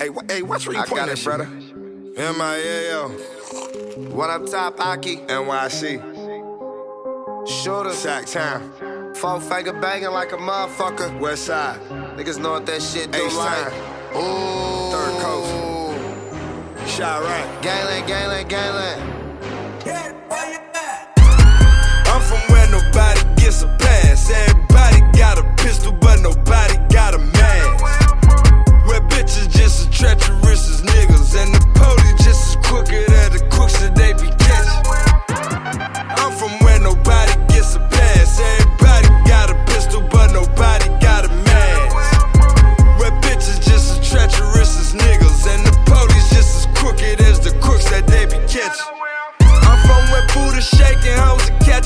Hey, wh- hey, what's where you I pointing got that it, shit? brother. M-I-A-L. One up top, Aki. NYC. Shooters. Sac Town. Four finger banging like a motherfucker. West Side. Niggas know what that shit do H like. Ooh. Third Coast. Chiraq. Gangland, gangland, gangland. I'm from where nobody gets a pass. Everybody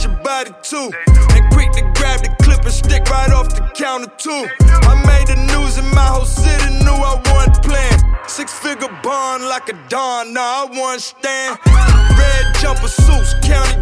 and body too. And quick to grab the clip and stick right off the counter too. I made the news and my whole city knew I wasn't playing. Six figure bond like a don, nah, I wasn't stand. Red jumper suits, county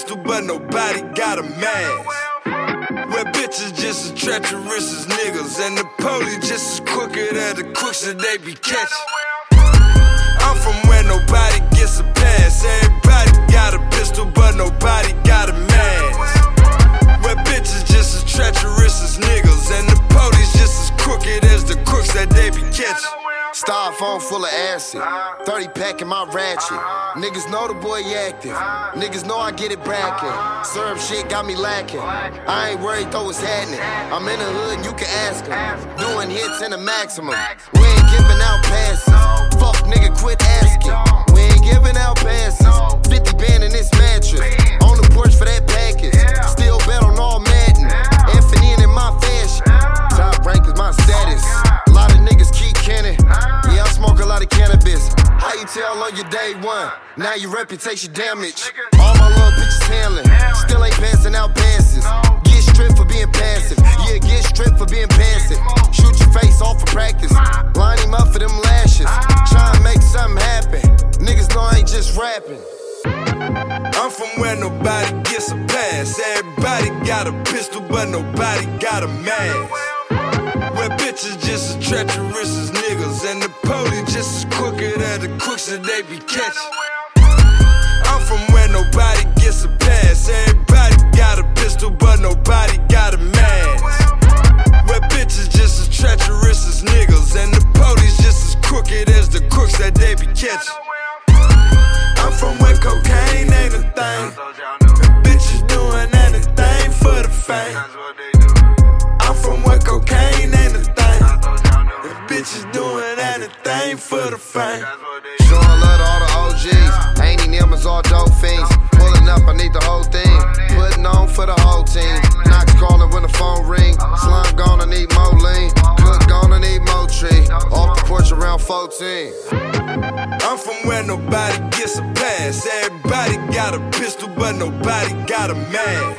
pistol, but nobody got a mask. Where bitches just as treacherous as niggas, and the police just as crooked as the crooks that they be catching. I'm from where nobody gets a pass. Everybody got a pistol, but nobody got a mask. Acid. 30 pack in my ratchet. Niggas know the boy active. Niggas know I get it brackin'. Syrup shit got me lacking. I ain't worried though it's happening. I'm in the hood and you can ask 'em. Doing hits in the maximum. We ain't giving out passes. Fuck nigga, quit asking. We ain't giving day one? Now your reputation damaged. All my little bitches handling. Still ain't passing out passes. Get stripped for being passive. Yeah, get stripped for being passive. Shoot your face off for practice. Line him up for them lashes. Ah. Try and make something happen. Niggas know I ain't just rapping. I'm from where nobody gets a pass. Everybody got a pistol, but nobody got a mask. Where bitches just as treacherous as niggas, and the police just as crooked as the crooks that they be catching. I'm from where nobody gets a pass. Everybody got a pistol, but nobody got a mask. Where bitches just as treacherous as niggas, and the police just as crooked as the crooks that they be catching. I'm from where cocaine ain't a thing. And bitches doing anything for the fame. The fame. Showing love to all the OGs. Ain't any numbers, all dope fiends. Pulling up, I need the whole thing. Putting on for the whole team. Knox calling when the phone ring. Slime gone, I need more lean. Cook gone, I need more tree. Off the porch around 14. I'm from where nobody gets a pass. Everybody got a pistol, but nobody got a mask.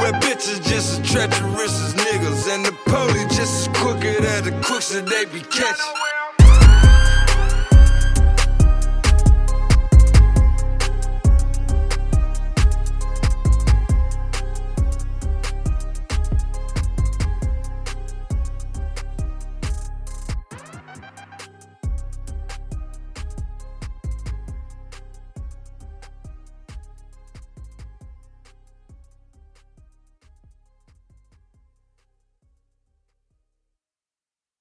Where bitches just as treacherous as niggas, and the police just as crooked as the crooks that they be catching.